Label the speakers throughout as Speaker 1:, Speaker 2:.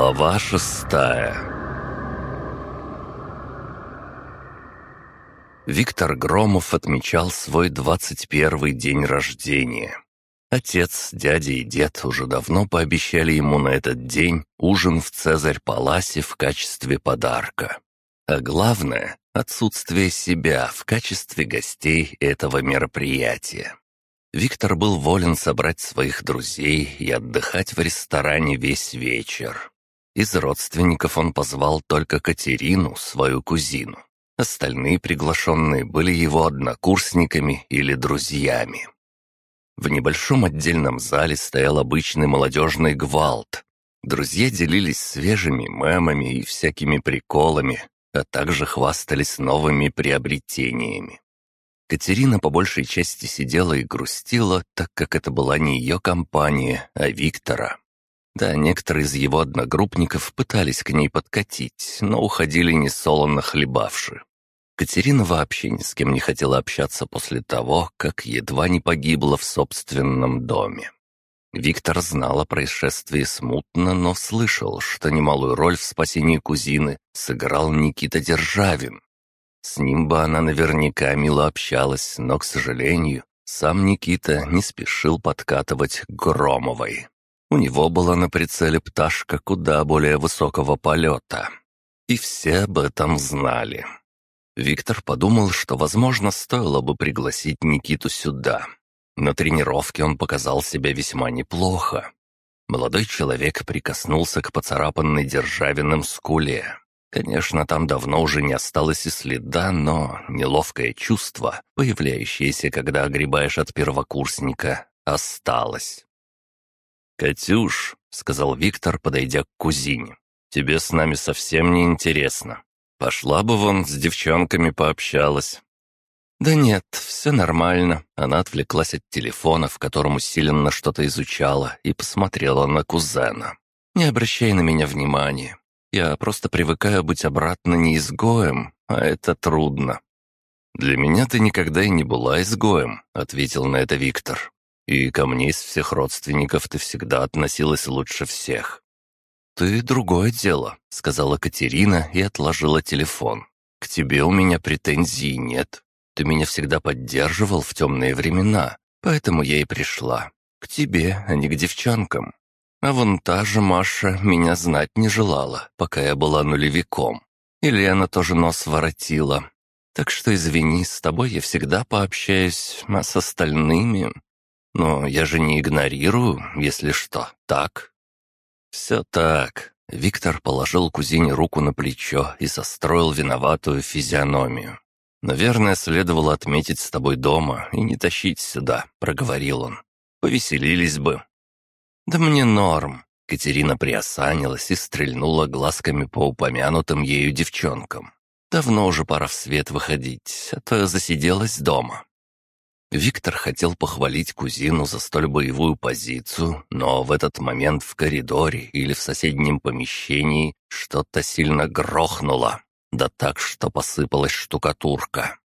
Speaker 1: Глава шестая Виктор Громов отмечал свой двадцать первый день рождения. Отец, дядя и дед уже давно пообещали ему на этот день ужин в Цезарь-Паласе в качестве подарка. А главное — отсутствие себя в качестве гостей этого мероприятия. Виктор был волен собрать своих друзей и отдыхать в ресторане весь вечер. Из родственников он позвал только Катерину, свою кузину. Остальные приглашенные были его однокурсниками или друзьями. В небольшом отдельном зале стоял обычный молодежный гвалт. Друзья делились свежими мемами и всякими приколами, а также хвастались новыми приобретениями. Катерина по большей части сидела и грустила, так как это была не ее компания, а Виктора. Да, некоторые из его одногруппников пытались к ней подкатить, но уходили несолоно хлебавши. Катерина вообще ни с кем не хотела общаться после того, как едва не погибла в собственном доме. Виктор знал о происшествии смутно, но слышал, что немалую роль в спасении кузины сыграл Никита Державин, с ним бы она наверняка мило общалась, но, к сожалению, сам Никита не спешил подкатывать Громовой. У него была на прицеле пташка куда более высокого полета. И все об этом знали. Виктор подумал, что, возможно, стоило бы пригласить Никиту сюда. На тренировке он показал себя весьма неплохо. Молодой человек прикоснулся к поцарапанной державиным скуле. Конечно, там давно уже не осталось и следа, но неловкое чувство, появляющееся, когда огребаешь от первокурсника, осталось. «Катюш», — сказал Виктор, подойдя к кузине, — «тебе с нами совсем не интересно. Пошла бы вон с девчонками пообщалась». «Да нет, все нормально». Она отвлеклась от телефона, в котором усиленно что-то изучала, и посмотрела на кузена. «Не обращай на меня внимания. Я просто привыкаю быть обратно не изгоем, а это трудно». «Для меня ты никогда и не была изгоем», — ответил на это Виктор. «И ко мне из всех родственников ты всегда относилась лучше всех». «Ты другое дело», — сказала Катерина и отложила телефон. «К тебе у меня претензий нет. Ты меня всегда поддерживал в темные времена, поэтому я и пришла. К тебе, а не к девчонкам. А вон та же Маша меня знать не желала, пока я была нулевиком. И Лена тоже нос воротила. Так что извини, с тобой я всегда пообщаюсь, а с остальными... Но я же не игнорирую, если что, так?» «Все так». Виктор положил кузине руку на плечо и состроил виноватую физиономию. «Наверное, следовало отметить с тобой дома и не тащить сюда», — проговорил он. «Повеселились бы, «Да мне норм». Катерина приосанилась и стрельнула глазками по упомянутым ею девчонкам. «Давно уже пора в свет выходить, а то засиделась дома». Виктор хотел похвалить кузину за столь боевую позицию, но в этот момент в коридоре или в соседнем помещении что-то сильно грохнуло, да так, что посыпалась штукатурка.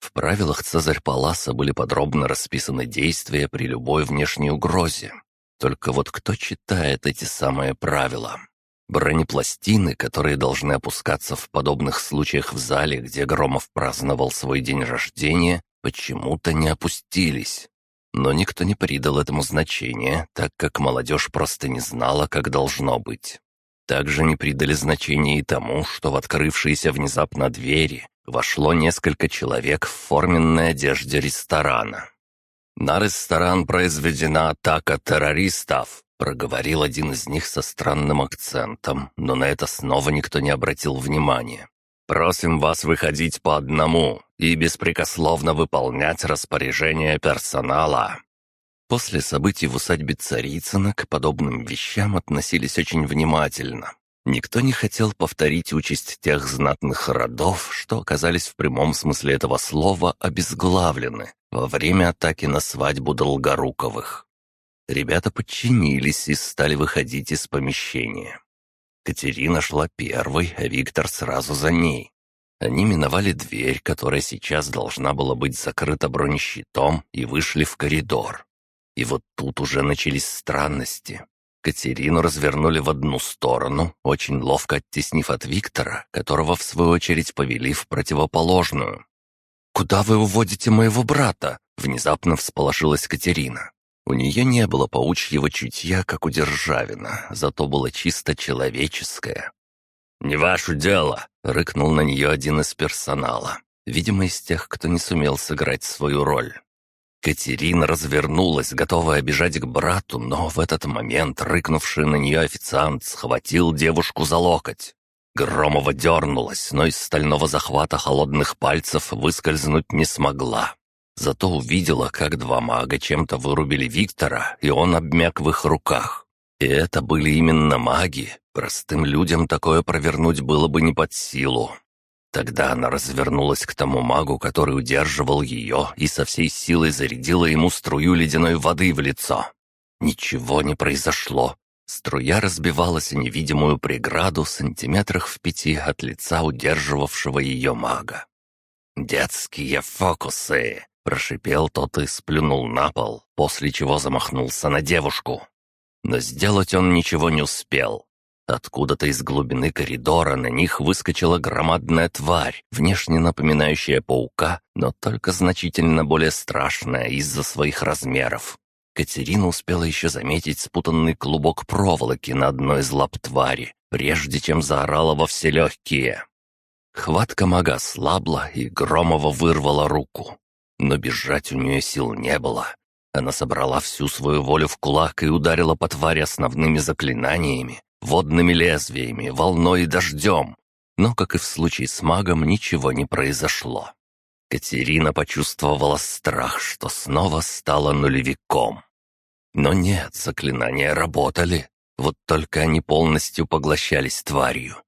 Speaker 1: В правилах Цезарь Паласа были подробно расписаны действия при любой внешней угрозе. Только вот кто читает эти самые правила? Бронепластины, которые должны опускаться в подобных случаях в зале, где Громов праздновал свой день рождения, почему-то не опустились. Но никто не придал этому значения, так как молодежь просто не знала, как должно быть. Также не придали значения и тому, что в открывшиеся внезапно двери вошло несколько человек в форменной одежде ресторана. «На ресторан произведена атака террористов», — проговорил один из них со странным акцентом, но на это снова никто не обратил внимания. «Просим вас выходить по одному и беспрекословно выполнять распоряжения персонала». После событий в усадьбе Царицына к подобным вещам относились очень внимательно. Никто не хотел повторить участь тех знатных родов, что оказались в прямом смысле этого слова обезглавлены во время атаки на свадьбу Долгоруковых. Ребята подчинились и стали выходить из помещения. Катерина шла первой, а Виктор сразу за ней. Они миновали дверь, которая сейчас должна была быть закрыта бронещитом, и вышли в коридор. И вот тут уже начались странности. Катерину развернули в одну сторону, очень ловко оттеснив от Виктора, которого, в свою очередь, повели в противоположную. «Куда вы уводите моего брата?» — внезапно всполошилась Катерина. У нее не было паучьего чутья, как у Державина, зато было чисто человеческое. «Не ваше дело!» — рыкнул на нее один из персонала, видимо, из тех, кто не сумел сыграть свою роль. Катерина развернулась, готовая бежать к брату, но в этот момент рыкнувший на нее официант схватил девушку за локоть. Громова дернулась, но из стального захвата холодных пальцев выскользнуть не смогла. Зато увидела, как два мага чем-то вырубили Виктора, и он обмяк в их руках. И это были именно маги. Простым людям такое провернуть было бы не под силу. Тогда она развернулась к тому магу, который удерживал ее, и со всей силой зарядила ему струю ледяной воды в лицо. Ничего не произошло. Струя разбивалась о невидимую преграду сантиметрах в пяти от лица удерживавшего ее мага. «Детские фокусы!» — прошипел тот и сплюнул на пол, после чего замахнулся на девушку. Но сделать он ничего не успел. Откуда-то из глубины коридора на них выскочила громадная тварь, внешне напоминающая паука, но только значительно более страшная из-за своих размеров. Катерина успела еще заметить спутанный клубок проволоки на одной из лап твари, прежде чем заорала во все легкие. Хватка мага слабла, и Громова вырвала руку. Но бежать у нее сил не было. Она собрала всю свою волю в кулак и ударила по твари основными заклинаниями, водными лезвиями, волной и дождем. Но, как и в случае с магом, ничего не произошло. Катерина почувствовала страх, что снова стала нулевиком. Но нет, заклинания работали, вот только они полностью поглощались тварью.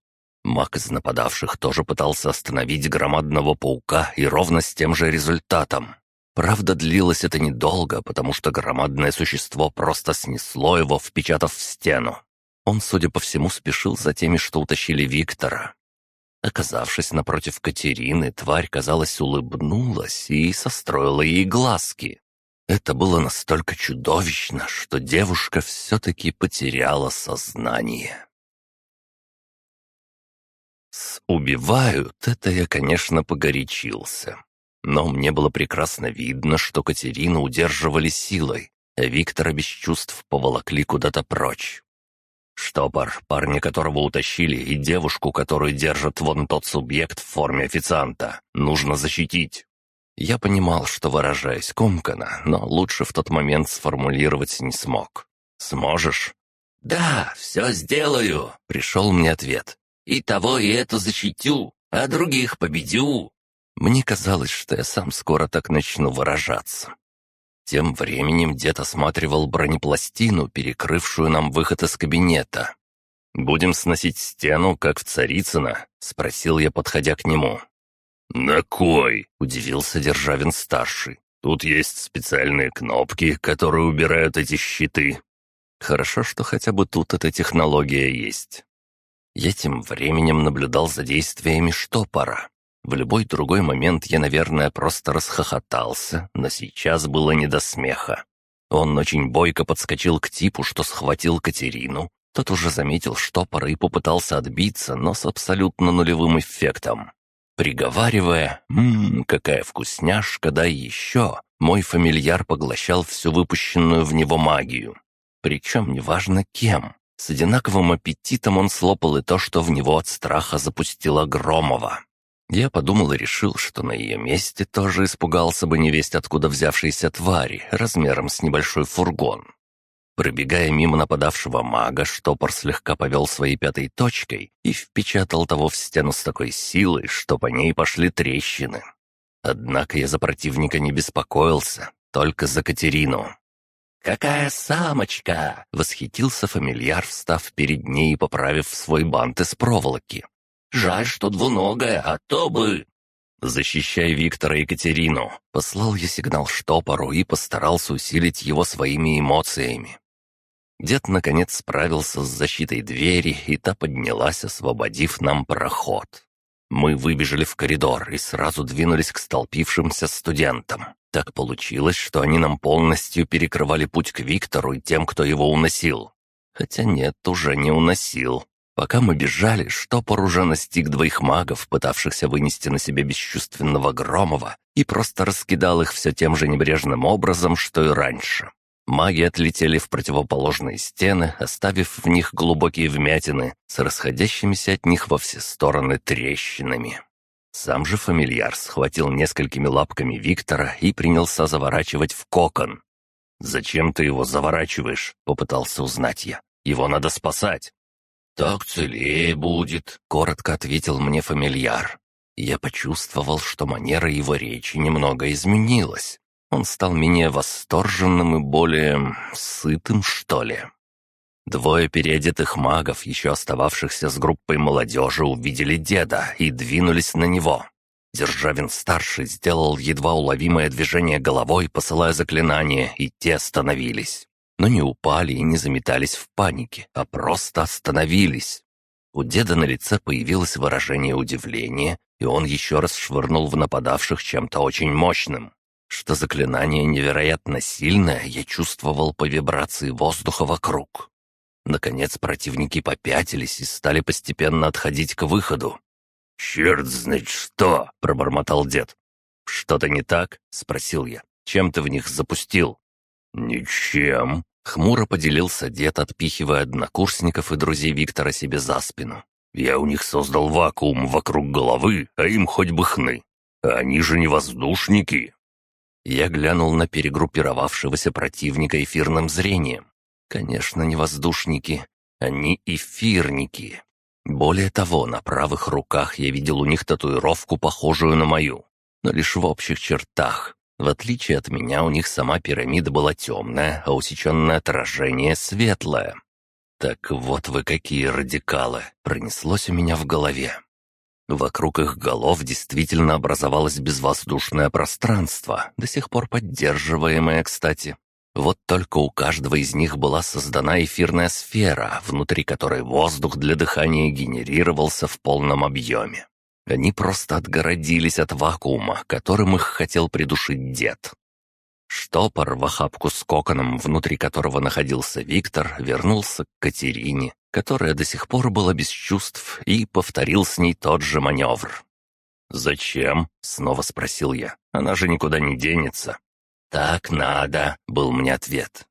Speaker 1: Маг из нападавших тоже пытался остановить громадного паука и ровно с тем же результатом. Правда, длилось это недолго, потому что громадное существо просто снесло его, впечатав в стену. Он, судя по всему, спешил за теми, что утащили Виктора. Оказавшись напротив Катерины, тварь, казалось, улыбнулась и состроила ей глазки. Это было настолько чудовищно, что девушка все-таки потеряла сознание. С «убивают» это я, конечно, погорячился. Но мне было прекрасно видно, что Катерину удерживали силой, а Виктора без чувств поволокли куда-то прочь. Штопор, парня которого утащили, и девушку, которую держит вон тот субъект в форме официанта, нужно защитить. Я понимал, что выражаюсь комкано, но лучше в тот момент сформулировать не смог. «Сможешь?»
Speaker 2: «Да, все сделаю», —
Speaker 1: пришел мне ответ.
Speaker 2: «И того, и эту защитю, а других победю».
Speaker 1: Мне казалось, что я сам скоро так начну выражаться. Тем временем дед осматривал бронепластину, перекрывшую нам выход из кабинета. «Будем сносить стену, как в Царицыно?» — спросил я, подходя к нему.
Speaker 3: «На кой?»
Speaker 1: — удивился Державин-старший.
Speaker 3: «Тут есть специальные кнопки, которые убирают эти щиты».
Speaker 1: «Хорошо, что хотя бы тут эта технология есть». Я тем временем наблюдал за действиями штопора. В любой другой момент я, наверное, просто расхохотался, но сейчас было не до смеха. Он очень бойко подскочил к типу, что схватил Катерину. Тот уже заметил штопора и попытался отбиться, но с абсолютно нулевым эффектом. Приговаривая «Ммм, какая вкусняшка, да еще!» мой фамильяр поглощал всю выпущенную в него магию. Причем неважно кем. С одинаковым аппетитом он слопал и то, что в него от страха запустила Громова. Я подумал и решил, что на ее месте тоже испугался бы невесть откуда взявшейся твари, размером с небольшой фургон. Пробегая мимо нападавшего мага, штопор слегка повел своей пятой точкой и впечатал того в стену с такой силой, что по ней пошли трещины. Однако я за противника не беспокоился, только за Катерину.
Speaker 2: «Какая самочка!» — восхитился фамильяр, встав перед ней и поправив свой бант из проволоки. Жаль, что двуногая, а то бы...»
Speaker 1: «Защищай Виктора и Екатерину!» Послал я сигнал штопору и постарался усилить его своими эмоциями. Дед, наконец, справился с защитой двери, и та поднялась, освободив нам проход. Мы выбежали в коридор и сразу двинулись к столпившимся студентам. Так получилось, что они нам полностью перекрывали путь к Виктору и тем, кто его уносил. Хотя нет, уже не уносил. Пока мы бежали, штопор уже настиг двоих магов, пытавшихся вынести на себе бесчувственного Громова, и просто раскидал их все тем же небрежным образом, что и раньше. Маги отлетели в противоположные стены, оставив в них глубокие вмятины с расходящимися от них во все стороны трещинами. Сам же фамильяр схватил несколькими лапками Виктора и принялся заворачивать в кокон. «Зачем ты его заворачиваешь?» — попытался узнать я. «Его надо спасать».
Speaker 2: «Так целее будет», — коротко ответил мне фамильяр.
Speaker 1: Я почувствовал, что манера его речи немного изменилась. Он стал менее восторженным и более... сытым, что ли. Двое переодетых магов, еще остававшихся с группой молодежи, увидели деда и двинулись на него. Державин-старший сделал едва уловимое движение головой, посылая заклинание, и те остановились. Но не упали и не заметались в панике, а просто остановились. У деда на лице появилось выражение удивления, и он еще раз швырнул в нападавших чем-то очень мощным. Что заклинание невероятно сильное, я чувствовал по вибрации воздуха вокруг. Наконец противники попятились и стали постепенно отходить к выходу.
Speaker 3: «Черт знает что!» — пробормотал дед.
Speaker 1: «Что-то не так?» — спросил я. «Чем ты в них запустил?»
Speaker 3: «Ничем», —
Speaker 1: хмуро поделился дед, отпихивая однокурсников и друзей Виктора себе за спину.
Speaker 3: «Я у них создал вакуум вокруг головы, а им хоть бы хны. Они же не воздушники».
Speaker 1: Я глянул на перегруппировавшегося противника эфирным зрением. Конечно, не воздушники, они эфирники. Более того, на правых руках я видел у них татуировку, похожую на мою, но лишь в общих чертах. В отличие от меня, у них сама пирамида была темная, а усеченное отражение светлое. «Так вот вы какие радикалы!» — пронеслось у меня в голове. Вокруг их голов действительно образовалось безвоздушное пространство, до сих пор поддерживаемое, кстати. Вот только у каждого из них была создана эфирная сфера, внутри которой воздух для дыхания генерировался в полном объеме. Они просто отгородились от вакуума, которым их хотел придушить дед. Штопор в охапку с коконом, внутри которого находился Виктор, вернулся к Катерине, которая до сих пор была без чувств, и повторил с ней тот же маневр. «Зачем?» — снова спросил я. «Она же никуда не денется».
Speaker 2: «Так надо», — был мне ответ.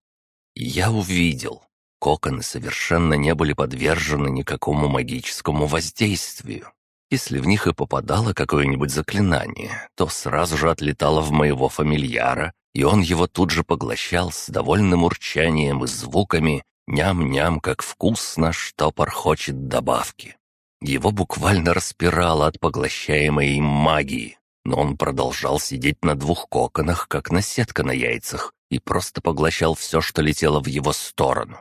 Speaker 1: Я увидел. Коконы совершенно не были подвержены никакому магическому воздействию. Если в них и попадало какое-нибудь заклинание, то сразу же отлетало в моего фамильяра, и он его тут же поглощал с довольным урчанием и звуками «ням-ням, как вкусно, штопор хочет добавки». Его буквально распирало от поглощаемой им магии, но он продолжал сидеть на двух коконах, как наседка на яйцах, и просто поглощал все, что летело в его сторону.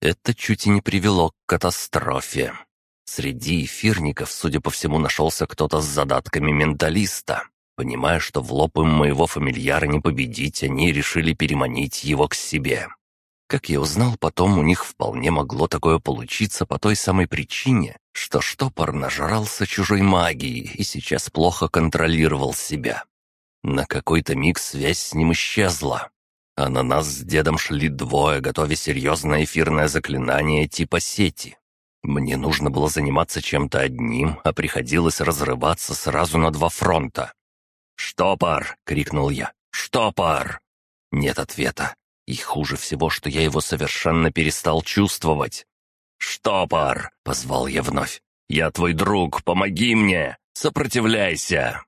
Speaker 1: Это чуть и не привело к катастрофе. Среди эфирников, судя по всему, нашелся кто-то с задатками менталиста. Понимая, что в лоб им моего фамильяра не победить, они решили переманить его к себе. Как я узнал потом, у них вполне могло такое получиться по той самой причине, что штопор нажрался чужой магией и сейчас плохо контролировал себя. На какой-то миг связь с ним исчезла, а на нас с дедом шли двое, готовя серьезное эфирное заклинание типа сети. Мне нужно было заниматься чем-то одним, а приходилось разрываться сразу на два фронта. «Штопор!» — крикнул я. «Штопор!» Нет ответа. И хуже всего, что я его совершенно перестал чувствовать. «Штопор!» — позвал я вновь. «Я твой друг, помоги мне! Сопротивляйся!»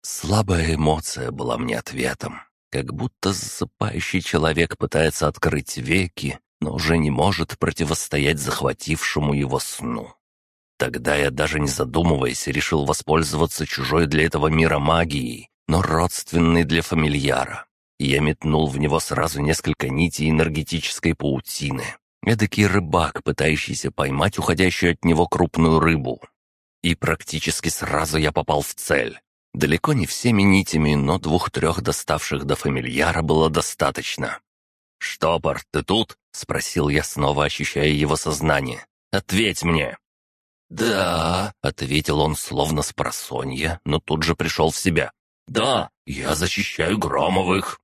Speaker 1: Слабая эмоция была мне ответом. Как будто засыпающий человек пытается открыть веки, но уже не может противостоять захватившему его сну. Тогда я, даже не задумываясь, решил воспользоваться чужой для этого мира магией, но родственной для фамильяра я метнул в него сразу несколько нитей энергетической паутины. Эдакий рыбак, пытающийся поймать уходящую от него крупную рыбу. И практически сразу я попал в цель. Далеко не всеми нитями, но двух-трех доставших до фамильяра было достаточно. «Штопор, ты тут?» — спросил я, снова ощущая его сознание. «Ответь мне!»
Speaker 2: «Да», —
Speaker 1: ответил он словно с просонья, но тут же пришел в себя. «Да, я защищаю Громовых».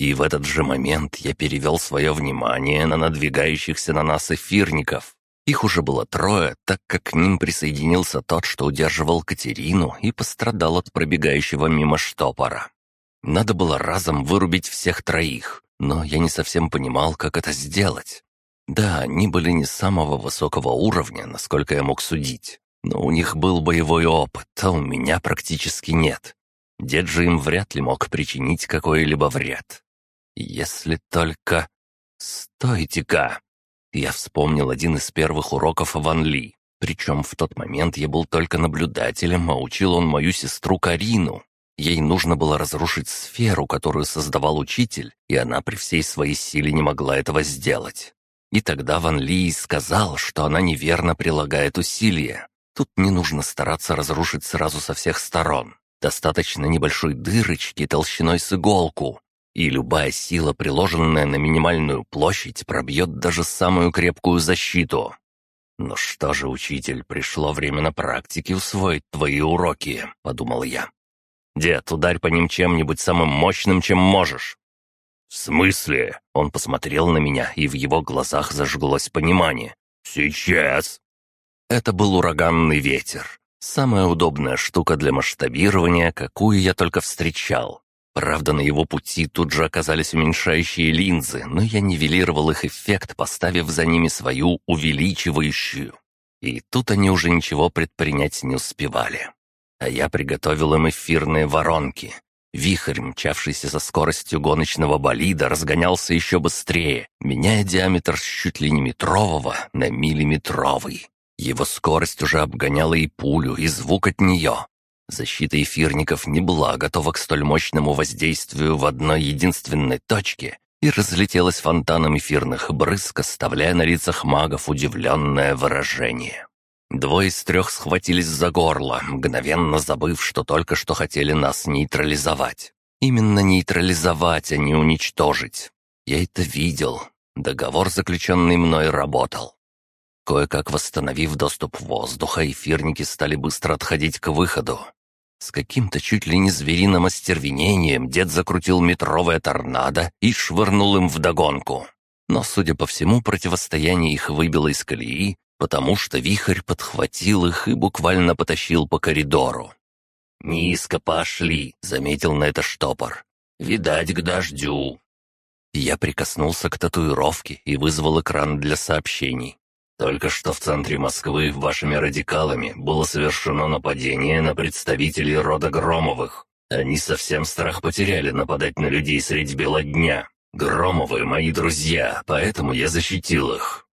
Speaker 1: И в этот же момент я перевел свое внимание на надвигающихся на нас эфирников. Их уже было трое, так как к ним присоединился тот, что удерживал Катерину и пострадал от пробегающего мимо штопора. Надо было разом вырубить всех троих, но я не совсем понимал, как это сделать. Да, они были не самого высокого уровня, насколько я мог судить, но у них был боевой опыт, а у меня практически нет. Дед же им вряд ли мог причинить какой-либо вред. Если только... Стойте-ка! Я вспомнил один из первых уроков Ван Ли. Причем в тот момент я был только наблюдателем, а учил он мою сестру Карину. Ей нужно было разрушить сферу, которую создавал учитель, и она при всей своей силе не могла этого сделать. И тогда Ван Ли сказал, что она неверно прилагает усилия. Тут не нужно стараться разрушить сразу со всех сторон. Достаточно небольшой дырочки толщиной с иголку, и любая сила, приложенная на минимальную площадь, пробьет даже самую крепкую защиту. «Ну что же, учитель, пришло время на практике усвоить твои уроки», — подумал я. «Дед, ударь по ним чем-нибудь самым мощным, чем можешь».
Speaker 3: «В смысле?» — он посмотрел на меня, и в его глазах зажглось понимание. «Сейчас!»
Speaker 1: Это был ураганный ветер. Самая удобная штука для масштабирования, какую я только встречал. Правда, на его пути тут же оказались уменьшающие линзы, но я нивелировал их эффект, поставив за ними свою увеличивающую. И тут они уже ничего предпринять не успевали. А я приготовил им эфирные воронки. Вихрь, мчавшийся со скоростью гоночного болида, разгонялся еще быстрее, меняя диаметр с чуть ли не метрового на миллиметровый. Его скорость уже обгоняла и пулю, и звук от нее. Защита эфирников не была готова к столь мощному воздействию в одной единственной точке и разлетелась фонтаном эфирных брызг, оставляя на лицах магов удивленное выражение. Двое из трех схватились за горло, мгновенно забыв, что только что хотели нас нейтрализовать. Именно нейтрализовать, а не уничтожить. Я это видел. Договор, заключенный мной, работал. Кое-как восстановив доступ воздуха, эфирники стали быстро отходить к выходу. С каким-то чуть ли не звериным остервенением дед закрутил метровое торнадо и швырнул им вдогонку. Но, судя по всему, противостояние их выбило из колеи, потому что вихрь подхватил их и буквально потащил по коридору. «Низко пошли», — заметил на это штопор. «Видать, к дождю». Я прикоснулся к татуировке и вызвал экран для сообщений. Только что в центре Москвы вашими радикалами было совершено нападение на представителей рода Громовых. Они совсем страх потеряли нападать на людей средь бела дня. Громовы — мои друзья, поэтому я защитил их».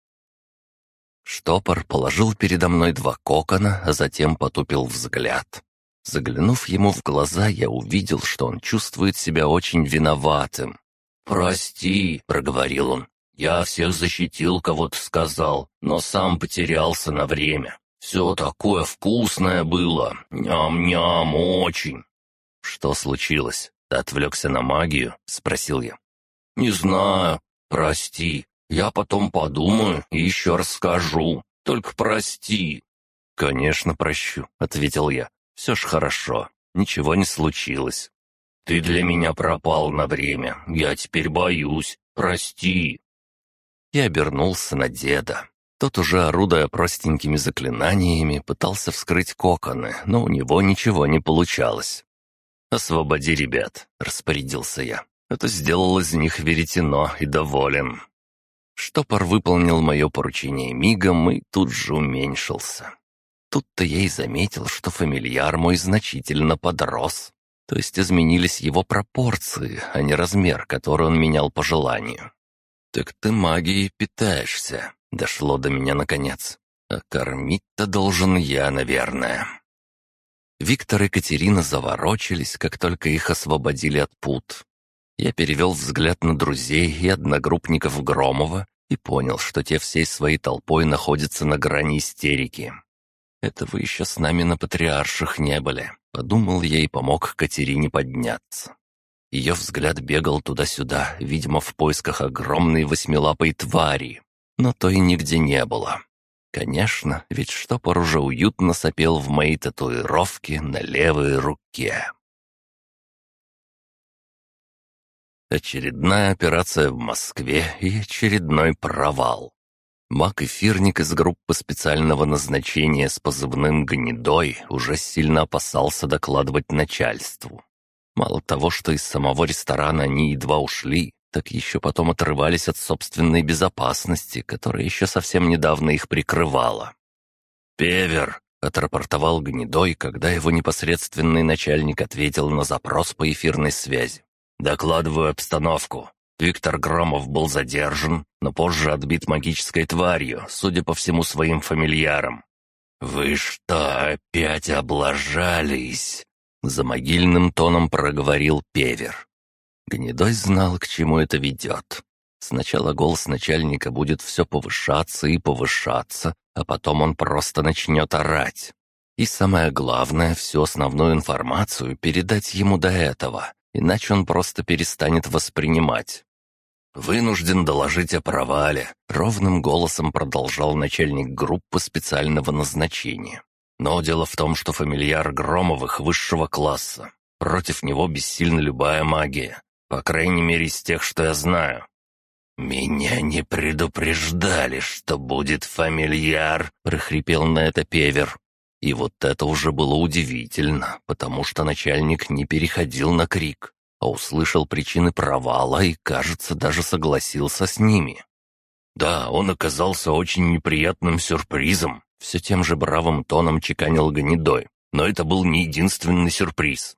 Speaker 1: Штопор положил передо мной два кокона, а затем потупил взгляд. Заглянув ему в глаза, я увидел, что он чувствует себя очень виноватым. «Прости», — проговорил он, я всех защитил, кого-то сказал, но сам потерялся на время. Все такое вкусное было. Ням-ням, очень. Что случилось? Ты отвлекся на магию? Спросил я. Не знаю. Прости. Я потом подумаю и еще расскажу. Только прости. Конечно, прощу, ответил я. Все ж хорошо. Ничего не случилось. Ты для меня пропал на время. Я теперь боюсь. Прости и обернулся на деда. Тот уже, орудуя простенькими заклинаниями, пытался вскрыть коконы, но у него ничего не получалось. «Освободи ребят», — распорядился я. Это сделал из них веретено и доволен. Штопор выполнил мое поручение мигом и тут же уменьшился. Тут-то я и заметил, что фамильяр мой значительно подрос. То есть изменились его пропорции, а не размер, который он менял по желанию. «Так ты магией питаешься», — дошло до меня наконец. «А кормить-то должен я, наверное». Виктор и Катерина заворочились, как только их освободили от пут. Я перевел взгляд на друзей и одногруппников Громова и понял, что те всей своей толпой находятся на грани истерики. «Это вы еще с нами на патриарших не были», — подумал я и помог Катерине подняться. Ее взгляд бегал туда-сюда, видимо, в поисках огромной восьмилапой твари, но то и нигде не было. Конечно, ведь штопор уже уютно сопел в моей татуировке на левой руке. Очередная операция в Москве и очередной провал. Маг-эфирник из группы специального назначения с позывным «Гнедой» уже сильно опасался докладывать начальству. Мало того, что из самого ресторана они едва ушли, так еще потом отрывались от собственной безопасности, которая еще совсем недавно их прикрывала. «Певер!» — отрапортовал Гнедой, когда его непосредственный начальник ответил на запрос по эфирной связи. «Докладываю обстановку. Виктор Громов был задержан, но позже отбит магической тварью, судя по всему своим фамильярам. «Вы что, опять облажались?» За могильным тоном проговорил Певер. Гнедой знал, к чему это ведет. Сначала голос начальника будет все повышаться и повышаться, а потом он просто начнет орать. И самое главное, всю основную информацию передать ему до этого, иначе он просто перестанет воспринимать. «Вынужден доложить о провале», — ровным голосом продолжал начальник группы специального назначения. «Но дело в том, что фамильяр Громовых высшего класса. Против него бессильна любая магия, по крайней мере из тех, что я знаю». «Меня не предупреждали, что будет фамильяр», — прохрипел на это Певер. И вот это уже было удивительно, потому что начальник не переходил на крик а услышал причины провала и, кажется, даже согласился с ними. Да, он оказался очень неприятным сюрпризом, все тем же бравым тоном чеканил Гнедой, но это был не единственный сюрприз.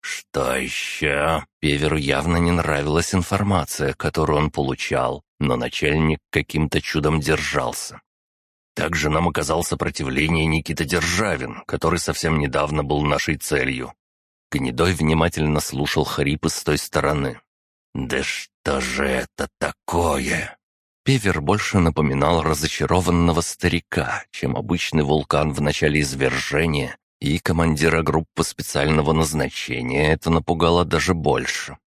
Speaker 1: Что еще? Певеру явно не нравилась информация, которую он получал, но начальник каким-то чудом держался. Также нам оказал сопротивление Никита Державин, который совсем недавно был нашей целью. Гнедой внимательно слушал хрипы с той стороны. «Да что же это такое?» Певер больше напоминал разочарованного старика, чем обычный вулкан в начале извержения, и командира группы специального назначения это напугало даже больше.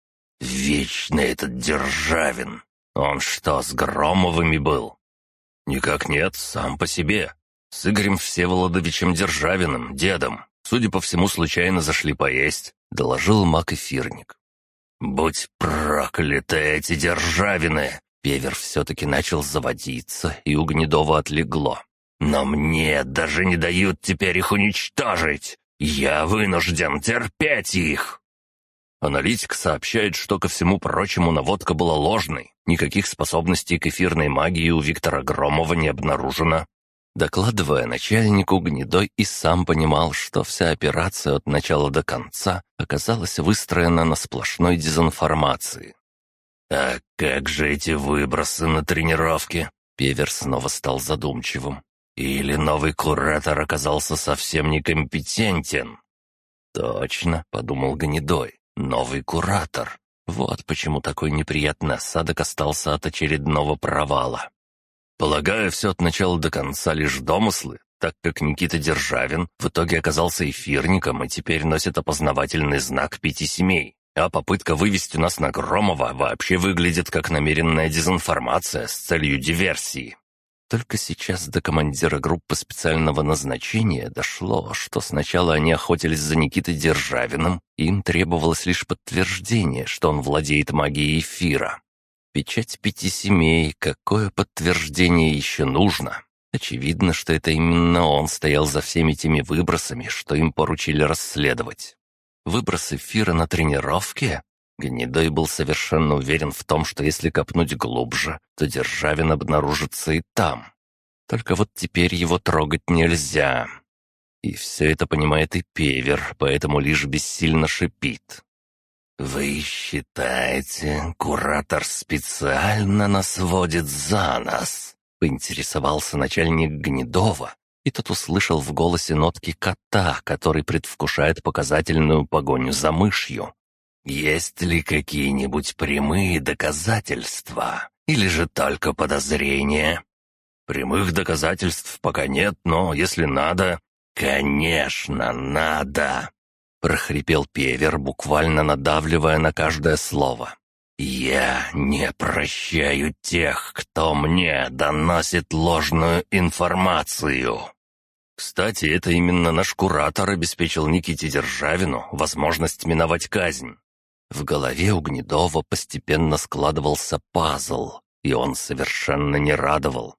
Speaker 1: «Вечно этот Державин! Он что, с Громовыми был?» «Никак нет, сам по себе. С Игорем Всеволодовичем Державиным, дедом. Судя по всему, случайно зашли поесть», — доложил маг-эфирник. «Будь прокляты эти державины!» Певер все-таки начал заводиться, и у Гнедова отлегло. «Но мне даже не дают теперь их уничтожить! Я вынужден терпеть их!» Аналитик сообщает, что, ко всему прочему, наводка была ложной. Никаких способностей к эфирной магии у Виктора Громова не обнаружено. Докладывая начальнику, Гнедой и сам понимал, что вся операция от начала до конца оказалась выстроена на сплошной дезинформации. «А как же эти выбросы на тренировке?» Певер снова стал задумчивым. «Или новый куратор оказался совсем некомпетентен?» «Точно», — подумал Гнедой, — «новый куратор. Вот почему такой неприятный осадок остался от очередного провала. Полагаю, все от начала до конца лишь домыслы, так как Никита Державин в итоге оказался эфирником и теперь носит опознавательный знак пяти семей. А попытка вывести нас на Громова вообще выглядит как намеренная дезинформация с целью диверсии. Только сейчас до командира группы специального назначения дошло, что сначала они охотились за Никитой Державиным, и им требовалось лишь подтверждение, что он владеет магией эфира. Печать пяти семей, какое подтверждение еще нужно? Очевидно, что это именно он стоял за всеми теми выбросами, что им поручили расследовать. Выброс эфира на тренировке? Гнедой был совершенно уверен в том, что если копнуть глубже, то Державин обнаружится и там. Только вот теперь его трогать нельзя. И все это понимает и Певер, поэтому лишь бессильно шипит. «Вы считаете, куратор специально нас водит за нас?» — поинтересовался начальник Гнедова, и тот услышал в голосе нотки кота, который предвкушает показательную погоню за мышью. «Есть ли какие-нибудь прямые доказательства? Или же только подозрения?» «Прямых доказательств пока нет, но если надо...» «Конечно, надо!» прохрипел Певер, буквально надавливая на каждое слово. «Я не прощаю тех, кто мне доносит ложную информацию». Кстати, это именно наш куратор обеспечил Никите Державину возможность миновать казнь. В голове у Гнедова постепенно складывался пазл, и он совершенно не радовал.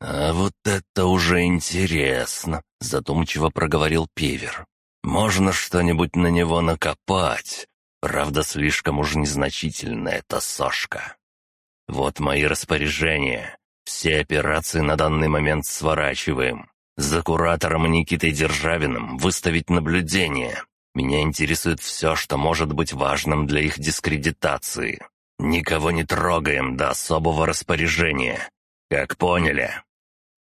Speaker 1: «А вот это уже интересно», — задумчиво проговорил Певер. «Можно что-нибудь на него накопать. Правда, слишком уж незначительная эта сошка. Вот мои распоряжения. Все операции на данный момент сворачиваем. За куратором Никитой Державиным выставить наблюдение. Меня интересует все, что может быть важным для их дискредитации. Никого не трогаем до особого распоряжения. Как поняли?»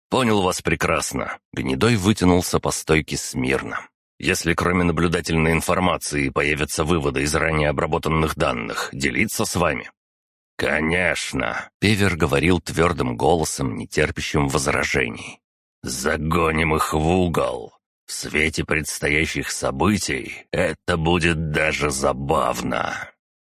Speaker 1: «Понял вас прекрасно». Гнедой вытянулся по стойке смирно. «Если кроме наблюдательной информации появятся выводы из ранее обработанных данных, делиться с вами». «Конечно», — Певер говорил твердым голосом, не терпящим возражений. «Загоним их в угол. В свете предстоящих событий это будет даже забавно».